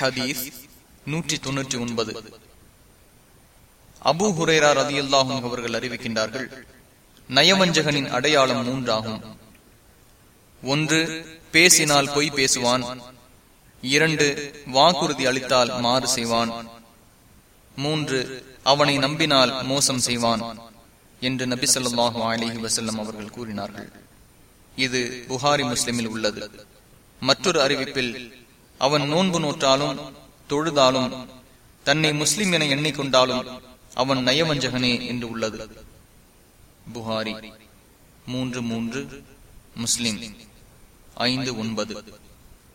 ஹதீஸ் நூற்றி தொன்னூற்றி ஒன்பது. அபு ஹுரேரா ரதியுல்லாஹும் அவர்கள் அறிவிக்கின்றார்கள் நயவஞ்சகனின் அடையாளம் மூன்றாகும். ஒன்று பேசினால் பொய் பேசுவான். இரண்டு வாக்குறுதி அளித்தால் மாறு செய்வான். மூன்று அவனை நம்பினால் மோசம் செய்வான் என்று நபி சொல்லாஹு அலிஹி வசல்லம் அவர்கள் கூறினார்கள். இது புகாரி முஸ்லிமில் உள்ளது. மற்றொரு அறிவிப்பில் அவன் நோன்பு நோற்றாலும் தொழுதாலும் தன்னை முஸ்லிம் என எண்ணிக்கொண்டாலும் அவன் நயவஞ்சகனே என்று உள்ளது. புகாரி மூன்று மூன்று முஸ்லிம் ஐந்து ஒன்பது.